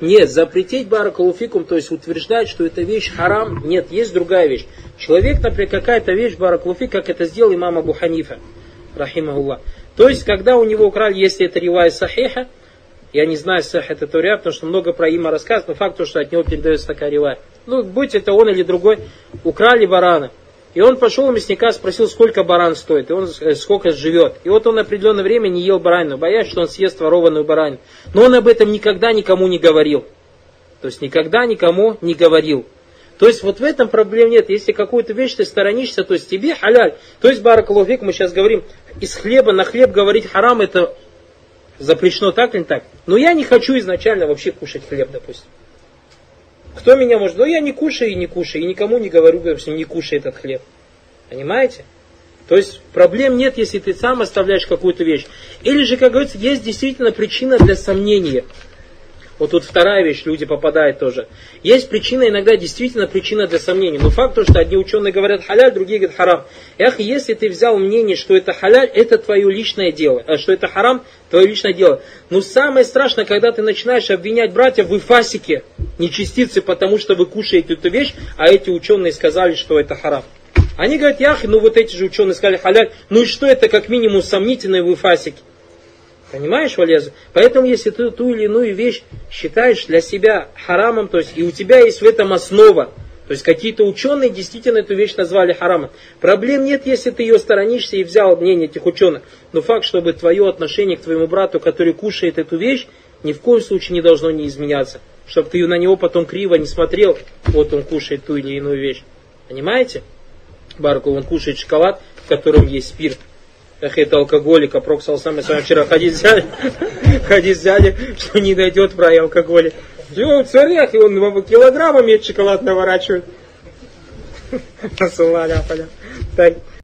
Нет, запретить баракалуфикум, то есть утверждать, что эта вещь харам, нет, есть другая вещь. Человек, например, какая-то вещь баракалуфик, как это сделал имам Абу Ханифа, рахимахуллах. То есть, когда у него украли, если это ривай сахиха, я не знаю, сах это туря, потому что много про има рассказывают, но факт то, что от него передается такая ривая. Ну, будь это он или другой, украли барана. И он пошел у мясника, спросил, сколько баран стоит, и он э, сколько живет. И вот он определенное время не ел баранину, боясь, что он съест ворованную баранину. Но он об этом никогда никому не говорил. То есть никогда никому не говорил. То есть вот в этом проблем нет. Если какую-то вещь ты сторонишься, то есть тебе халяль. То есть, баракалуфик, мы сейчас говорим, из хлеба на хлеб говорить харам, это запрещено так или так. Но я не хочу изначально вообще кушать хлеб, допустим. Кто меня может? Ну я не кушаю и не кушаю, и никому не говорю, допустим, не кушай этот хлеб. Понимаете? То есть проблем нет, если ты сам оставляешь какую-то вещь. Или же, как говорится, есть действительно причина для сомнения. Вот тут вторая вещь, люди попадают тоже. Есть причина, иногда действительно причина для сомнений. Но факт то, что одни ученые говорят халяль, другие говорят харам. Эх, если ты взял мнение, что это халяль, это твое личное дело. А что это харам, твое личное дело. Но самое страшное, когда ты начинаешь обвинять братьев, вы фасики, нечистицы, потому что вы кушаете эту вещь, а эти ученые сказали, что это харам. Они говорят, яхи, ну вот эти же ученые сказали халяль, ну и что это как минимум сомнительные вы фасики. Понимаешь, Валеза? Поэтому, если ты ту или иную вещь считаешь для себя харамом, то есть и у тебя есть в этом основа, то есть какие-то ученые действительно эту вещь назвали харамом. Проблем нет, если ты ее сторонишься и взял мнение этих ученых. Но факт, чтобы твое отношение к твоему брату, который кушает эту вещь, ни в коем случае не должно не изменяться. Чтобы ты на него потом криво не смотрел, вот он кушает ту или иную вещь. Понимаете? Барку, он кушает шоколад, в котором есть спирт. Эх, это алкоголик, а Пророк сам с вами вчера ходить взяли, ходить взяли, что не дойдет про алкоголик. Ну, смотри, он килограммами шоколад наворачивает. Так.